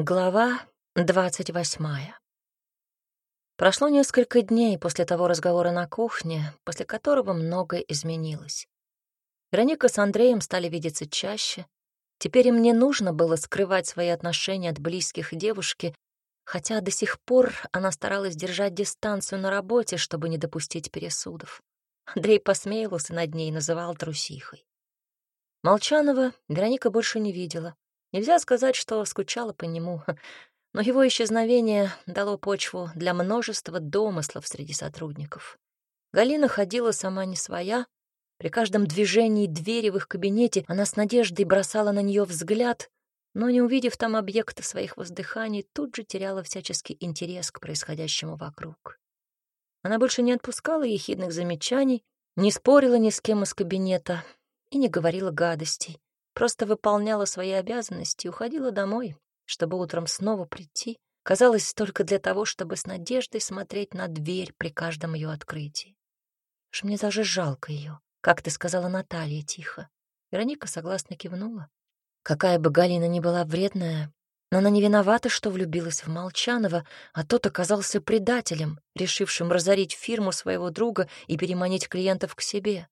Глава двадцать восьмая. Прошло несколько дней после того разговора на кухне, после которого многое изменилось. Вероника с Андреем стали видеться чаще. Теперь им не нужно было скрывать свои отношения от близких девушки, хотя до сих пор она старалась держать дистанцию на работе, чтобы не допустить пересудов. Андрей посмеялся над ней и называл трусихой. Молчанова Вероника больше не видела. Нельзя сказать, что скучала по нему, но его исчезновение дало почву для множества домыслов среди сотрудников. Галина ходила сама не своя. При каждом движении двери в их кабинете она с надеждой бросала на нее взгляд, но, не увидев там объекта своих воздыханий, тут же теряла всяческий интерес к происходящему вокруг. Она больше не отпускала ехидных замечаний, не спорила ни с кем из кабинета и не говорила гадостей просто выполняла свои обязанности и уходила домой, чтобы утром снова прийти, казалось, только для того, чтобы с надеждой смотреть на дверь при каждом ее открытии. Уж мне даже жалко ее, как ты сказала Наталья тихо. Вероника согласно кивнула. Какая бы Галина ни была вредная, но она не виновата, что влюбилась в Молчанова, а тот оказался предателем, решившим разорить фирму своего друга и переманить клиентов к себе.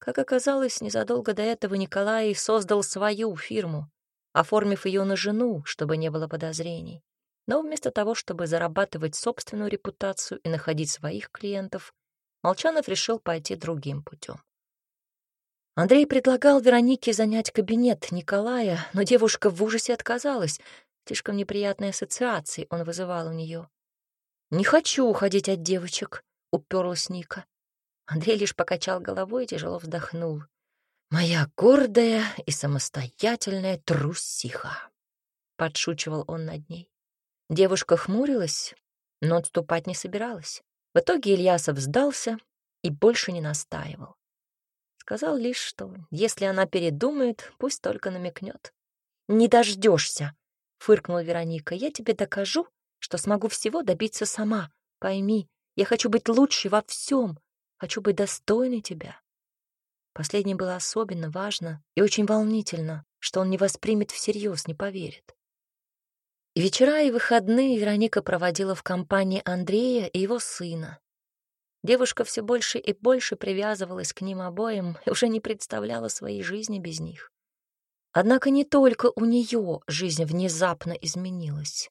Как оказалось, незадолго до этого Николай создал свою фирму, оформив ее на жену, чтобы не было подозрений. Но вместо того, чтобы зарабатывать собственную репутацию и находить своих клиентов, Молчанов решил пойти другим путем. Андрей предлагал Веронике занять кабинет Николая, но девушка в ужасе отказалась. Слишком неприятные ассоциации он вызывал у нее. «Не хочу уходить от девочек», — уперлась Ника. Андрей лишь покачал головой и тяжело вздохнул. «Моя гордая и самостоятельная трусиха!» — подшучивал он над ней. Девушка хмурилась, но отступать не собиралась. В итоге Ильясов сдался и больше не настаивал. Сказал лишь, что если она передумает, пусть только намекнет. «Не дождешься, фыркнула Вероника. «Я тебе докажу, что смогу всего добиться сама. Пойми, я хочу быть лучшей во всем, Хочу быть достойной тебя. Последнее было особенно важно и очень волнительно, что он не воспримет всерьез, не поверит. И вечера и выходные Вероника проводила в компании Андрея и его сына. Девушка все больше и больше привязывалась к ним обоим и уже не представляла своей жизни без них. Однако не только у нее жизнь внезапно изменилась.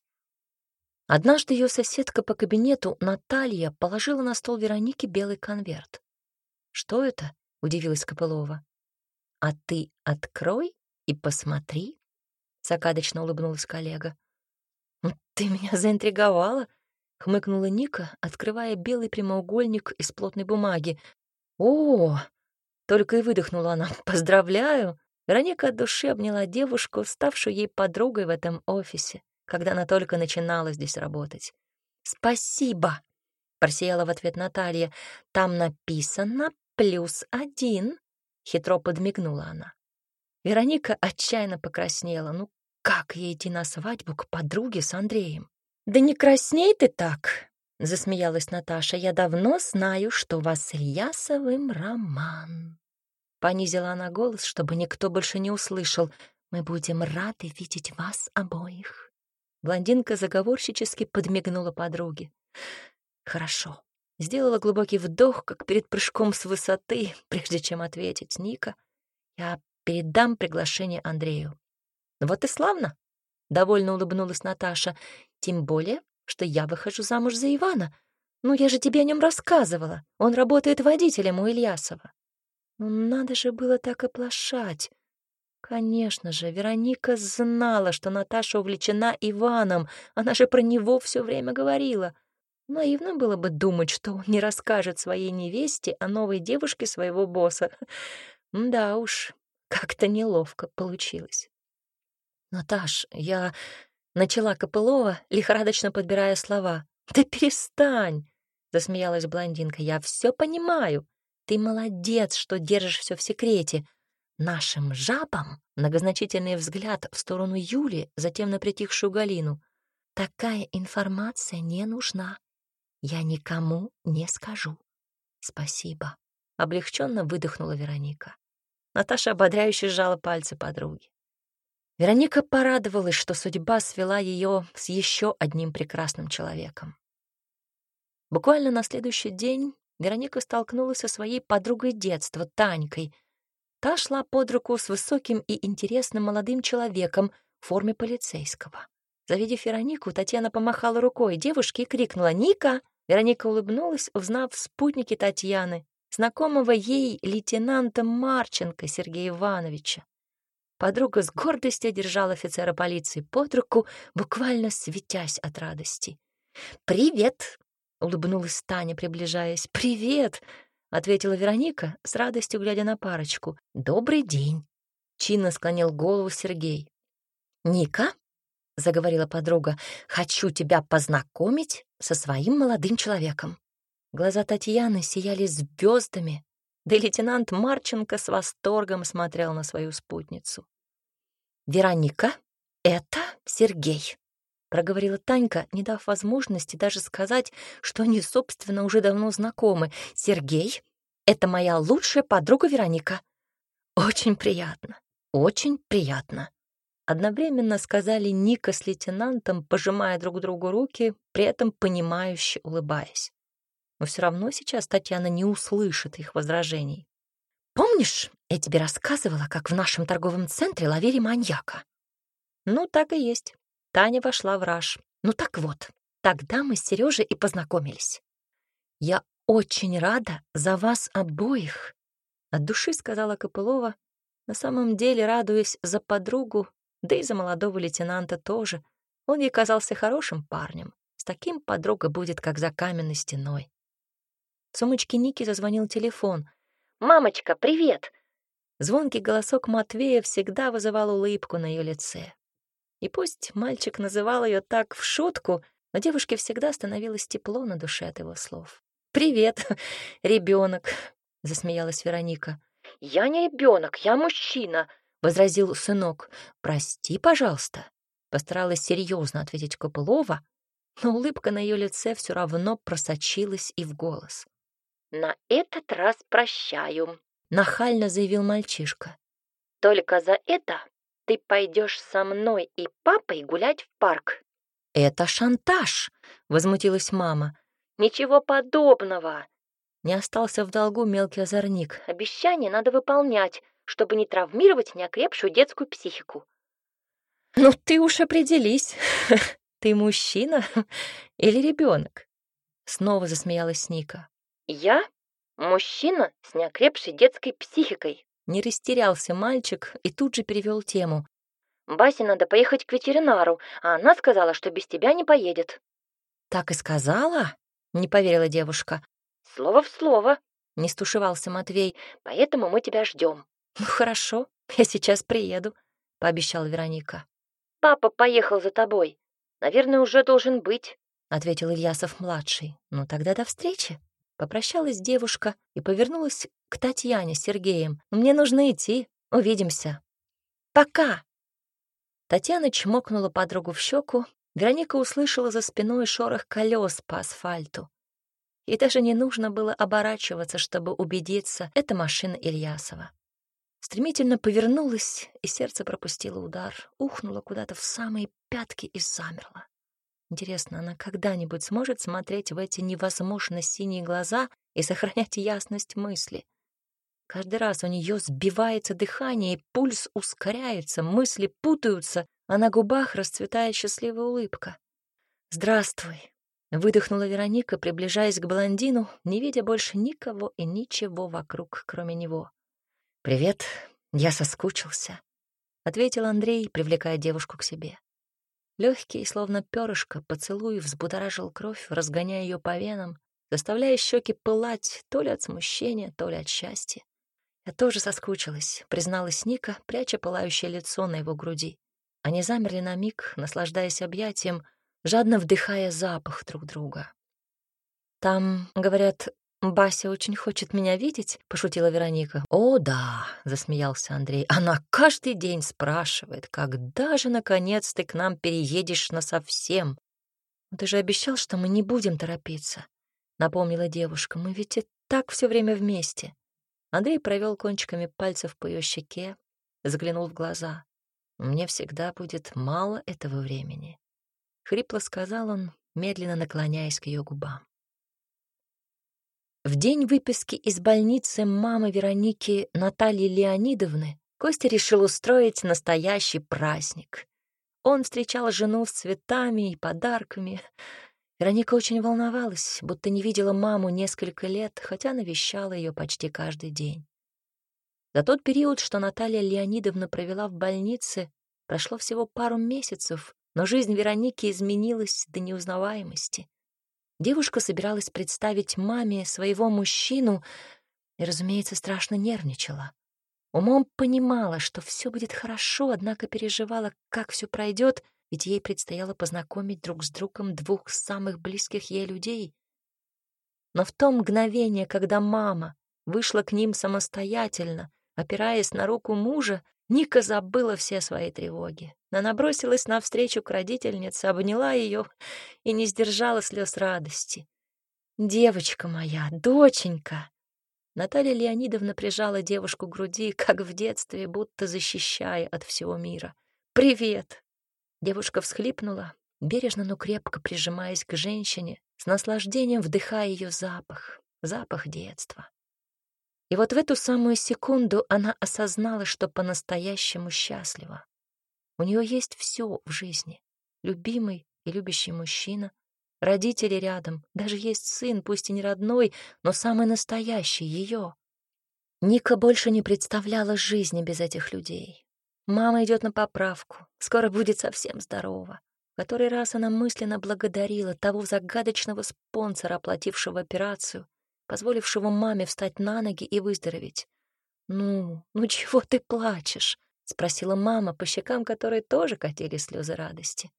Однажды ее соседка по кабинету Наталья положила на стол Веронике белый конверт. «Что это?» — удивилась Копылова. «А ты открой и посмотри», — загадочно улыбнулась коллега. «Ты меня заинтриговала», — хмыкнула Ника, открывая белый прямоугольник из плотной бумаги. «О!» — только и выдохнула она. «Поздравляю!» Вероника от души обняла девушку, ставшую ей подругой в этом офисе когда она только начинала здесь работать. «Спасибо!» — просияла в ответ Наталья. «Там написано плюс один», — хитро подмигнула она. Вероника отчаянно покраснела. Ну, как ей идти на свадьбу к подруге с Андреем? «Да не красней ты так!» — засмеялась Наташа. «Я давно знаю, что у вас с Ильясовым роман». Понизила она голос, чтобы никто больше не услышал. «Мы будем рады видеть вас обоих». Блондинка заговорщически подмигнула подруге. «Хорошо». Сделала глубокий вдох, как перед прыжком с высоты, прежде чем ответить Ника. «Я передам приглашение Андрею». «Вот и славно!» — довольно улыбнулась Наташа. «Тем более, что я выхожу замуж за Ивана. Ну, я же тебе о нем рассказывала. Он работает водителем у Ильясова». «Ну, надо же было так оплошать. Конечно же, Вероника знала, что Наташа увлечена Иваном, она же про него все время говорила. Наивно было бы думать, что он не расскажет своей невесте о новой девушке своего босса. Да уж, как-то неловко получилось. «Наташ, я...» — начала Копылова, лихорадочно подбирая слова. «Да перестань!» — засмеялась блондинка. «Я все понимаю. Ты молодец, что держишь все в секрете. Нашим жабам многозначительный взгляд в сторону Юли, затем на притихшую Галину. Такая информация не нужна. Я никому не скажу. Спасибо. Облегченно выдохнула Вероника. Наташа ободряюще сжала пальцы подруги. Вероника порадовалась, что судьба свела ее с еще одним прекрасным человеком. Буквально на следующий день Вероника столкнулась со своей подругой детства, Танькой. Та шла под руку с высоким и интересным молодым человеком в форме полицейского. Завидев Веронику, Татьяна помахала рукой девушке и крикнула «Ника!». Вероника улыбнулась, узнав спутники Татьяны, знакомого ей лейтенанта Марченко Сергея Ивановича. Подруга с гордостью держала офицера полиции под руку, буквально светясь от радости. «Привет!» — улыбнулась Таня, приближаясь. «Привет!» — ответила Вероника, с радостью глядя на парочку. «Добрый день!» — чинно склонил голову Сергей. «Ника?» — заговорила подруга. «Хочу тебя познакомить со своим молодым человеком». Глаза Татьяны сияли звездами, да и лейтенант Марченко с восторгом смотрел на свою спутницу. «Вероника, это Сергей», — проговорила Танька, не дав возможности даже сказать, что они, собственно, уже давно знакомы. «Сергей, это моя лучшая подруга Вероника». «Очень приятно, очень приятно», — одновременно сказали Ника с лейтенантом, пожимая друг другу руки, при этом понимающе улыбаясь но все равно сейчас Татьяна не услышит их возражений. «Помнишь, я тебе рассказывала, как в нашем торговом центре ловили маньяка?» «Ну, так и есть». Таня вошла в раж. «Ну так вот, тогда мы с Сережей и познакомились. Я очень рада за вас обоих», — от души сказала Копылова, на самом деле радуясь за подругу, да и за молодого лейтенанта тоже. Он ей казался хорошим парнем. С таким подруга будет, как за каменной стеной. В сумочке Ники зазвонил телефон. «Мамочка, привет!» Звонкий голосок Матвея всегда вызывал улыбку на ее лице. И пусть мальчик называл ее так в шутку, но девушке всегда становилось тепло на душе от его слов. «Привет, ребенок, засмеялась Вероника. «Я не ребенок, я мужчина», — возразил сынок. «Прости, пожалуйста», — постаралась серьезно ответить Копылова, но улыбка на ее лице все равно просочилась и в голос. «На этот раз прощаю», — нахально заявил мальчишка. «Только за это ты пойдешь со мной и папой гулять в парк». «Это шантаж», — возмутилась мама. «Ничего подобного». Не остался в долгу мелкий озорник. «Обещание надо выполнять, чтобы не травмировать неокрепшую детскую психику». «Ну ты уж определись, ты мужчина или ребенок? Снова засмеялась Ника. «Я мужчина с неокрепшей детской психикой». Не растерялся мальчик и тут же перевел тему. «Басе надо поехать к ветеринару, а она сказала, что без тебя не поедет». «Так и сказала?» — не поверила девушка. «Слово в слово», — не стушевался Матвей, «поэтому мы тебя ждем». «Ну хорошо, я сейчас приеду», — пообещала Вероника. «Папа поехал за тобой. Наверное, уже должен быть», — ответил Ильясов-младший. «Ну тогда до встречи». Попрощалась девушка и повернулась к Татьяне с Сергеем. «Мне нужно идти. Увидимся». «Пока!» Татьяна чмокнула подругу в щеку. Вероника услышала за спиной шорох колес по асфальту. И даже не нужно было оборачиваться, чтобы убедиться, это машина Ильясова. Стремительно повернулась, и сердце пропустило удар, ухнуло куда-то в самые пятки и замерло. Интересно, она когда-нибудь сможет смотреть в эти невозможно синие глаза и сохранять ясность мысли? Каждый раз у нее сбивается дыхание, пульс ускоряется, мысли путаются, а на губах расцветает счастливая улыбка. «Здравствуй», — выдохнула Вероника, приближаясь к блондину, не видя больше никого и ничего вокруг, кроме него. «Привет, я соскучился», — ответил Андрей, привлекая девушку к себе. Легкий, словно перышко, поцелуй взбудоражил кровь, разгоняя ее по венам, заставляя щеки пылать то ли от смущения, то ли от счастья. Я тоже соскучилась, призналась Ника, пряча пылающее лицо на его груди. Они замерли на миг, наслаждаясь объятием, жадно вдыхая запах друг друга. «Там, говорят, «Бася очень хочет меня видеть», — пошутила Вероника. «О, да», — засмеялся Андрей. «Она каждый день спрашивает, когда же, наконец, ты к нам переедешь насовсем?» «Ты же обещал, что мы не будем торопиться», — напомнила девушка. «Мы ведь и так все время вместе». Андрей провел кончиками пальцев по ее щеке, заглянул в глаза. Мне всегда будет мало этого времени. Хрипло сказал он, медленно наклоняясь к ее губам. В день выписки из больницы мамы Вероники Натальи Леонидовны Костя решил устроить настоящий праздник. Он встречал жену с цветами и подарками. Вероника очень волновалась, будто не видела маму несколько лет, хотя навещала ее почти каждый день. За тот период, что Наталья Леонидовна провела в больнице, прошло всего пару месяцев, но жизнь Вероники изменилась до неузнаваемости. Девушка собиралась представить маме своего мужчину и, разумеется, страшно нервничала. Умом понимала, что все будет хорошо, однако переживала, как все пройдет, ведь ей предстояло познакомить друг с другом двух самых близких ей людей. Но в то мгновение, когда мама вышла к ним самостоятельно, опираясь на руку мужа, Ника забыла все свои тревоги. Она бросилась навстречу к родительнице, обняла ее и не сдержала слез радости. «Девочка моя, доченька!» Наталья Леонидовна прижала девушку к груди, как в детстве, будто защищая от всего мира. «Привет!» Девушка всхлипнула, бережно, но крепко прижимаясь к женщине, с наслаждением вдыхая ее запах, запах детства. И вот в эту самую секунду она осознала, что по-настоящему счастлива. У нее есть все в жизни. Любимый и любящий мужчина, родители рядом, даже есть сын, пусть и не родной, но самый настоящий, ее. Ника больше не представляла жизни без этих людей. Мама идет на поправку, скоро будет совсем здорова. В который раз она мысленно благодарила того загадочного спонсора, оплатившего операцию, позволившего маме встать на ноги и выздороветь. «Ну, ну чего ты плачешь?» — спросила мама, по щекам которой тоже катили слезы радости.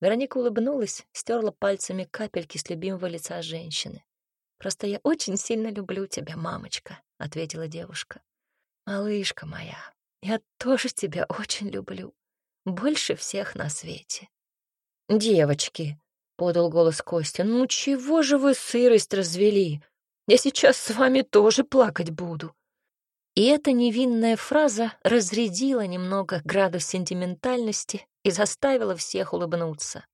Вероника улыбнулась, стерла пальцами капельки с любимого лица женщины. «Просто я очень сильно люблю тебя, мамочка», — ответила девушка. «Малышка моя, я тоже тебя очень люблю. Больше всех на свете». «Девочки», — подал голос Костя, — «ну чего же вы сырость развели? Я сейчас с вами тоже плакать буду». И эта невинная фраза разрядила немного градус сентиментальности и заставила всех улыбнуться.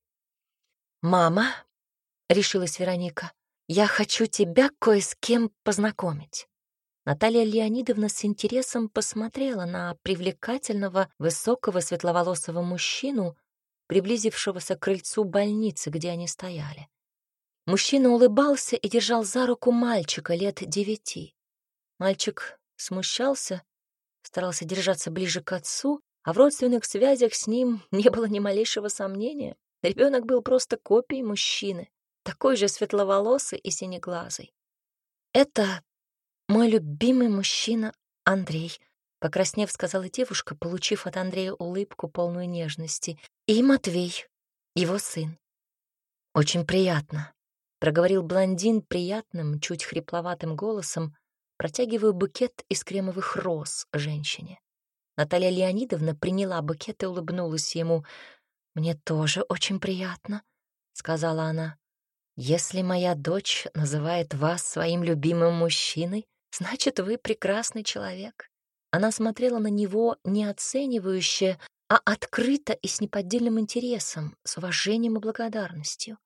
«Мама», — решилась Вероника, — «я хочу тебя кое с кем познакомить». Наталья Леонидовна с интересом посмотрела на привлекательного, высокого, светловолосого мужчину, приблизившегося к крыльцу больницы, где они стояли. Мужчина улыбался и держал за руку мальчика лет девяти. Мальчик смущался, старался держаться ближе к отцу, а в родственных связях с ним не было ни малейшего сомнения. Ребенок был просто копией мужчины, такой же светловолосый и синеглазый. «Это мой любимый мужчина Андрей», — покраснев, сказала девушка, получив от Андрея улыбку, полную нежности, «и Матвей, его сын. Очень приятно проговорил блондин приятным, чуть хрипловатым голосом, протягивая букет из кремовых роз женщине. Наталья Леонидовна приняла букет и улыбнулась ему. «Мне тоже очень приятно», — сказала она. «Если моя дочь называет вас своим любимым мужчиной, значит, вы прекрасный человек». Она смотрела на него не оценивающе, а открыто и с неподдельным интересом, с уважением и благодарностью.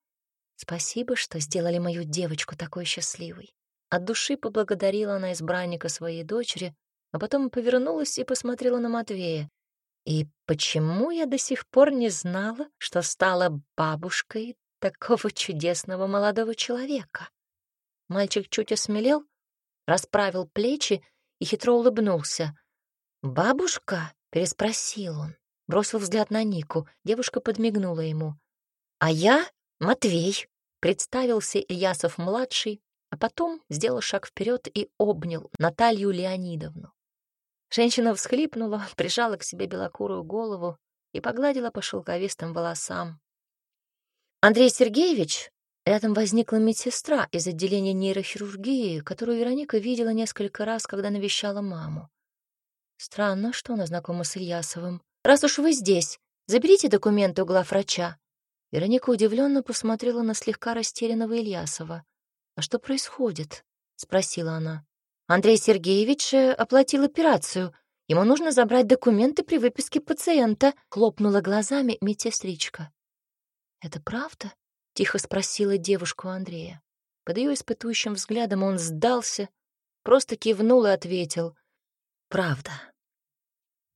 Спасибо, что сделали мою девочку такой счастливой. От души поблагодарила она избранника своей дочери, а потом повернулась и посмотрела на Матвея. И почему я до сих пор не знала, что стала бабушкой такого чудесного молодого человека? Мальчик чуть осмелел, расправил плечи и хитро улыбнулся. «Бабушка?» — переспросил он. Бросил взгляд на Нику. Девушка подмигнула ему. «А я «Матвей», — представился Ильясов-младший, а потом сделал шаг вперед и обнял Наталью Леонидовну. Женщина всхлипнула, прижала к себе белокурую голову и погладила по шелковистым волосам. «Андрей Сергеевич?» Рядом возникла медсестра из отделения нейрохирургии, которую Вероника видела несколько раз, когда навещала маму. Странно, что она знакома с Ильясовым. «Раз уж вы здесь, заберите документы у главврача», Вероника удивленно посмотрела на слегка растерянного Ильясова. «А что происходит?» — спросила она. «Андрей Сергеевич э, оплатил операцию. Ему нужно забрать документы при выписке пациента», — хлопнула глазами медсестричка. «Это правда?» — тихо спросила девушку Андрея. Под ее испытующим взглядом он сдался, просто кивнул и ответил. «Правда».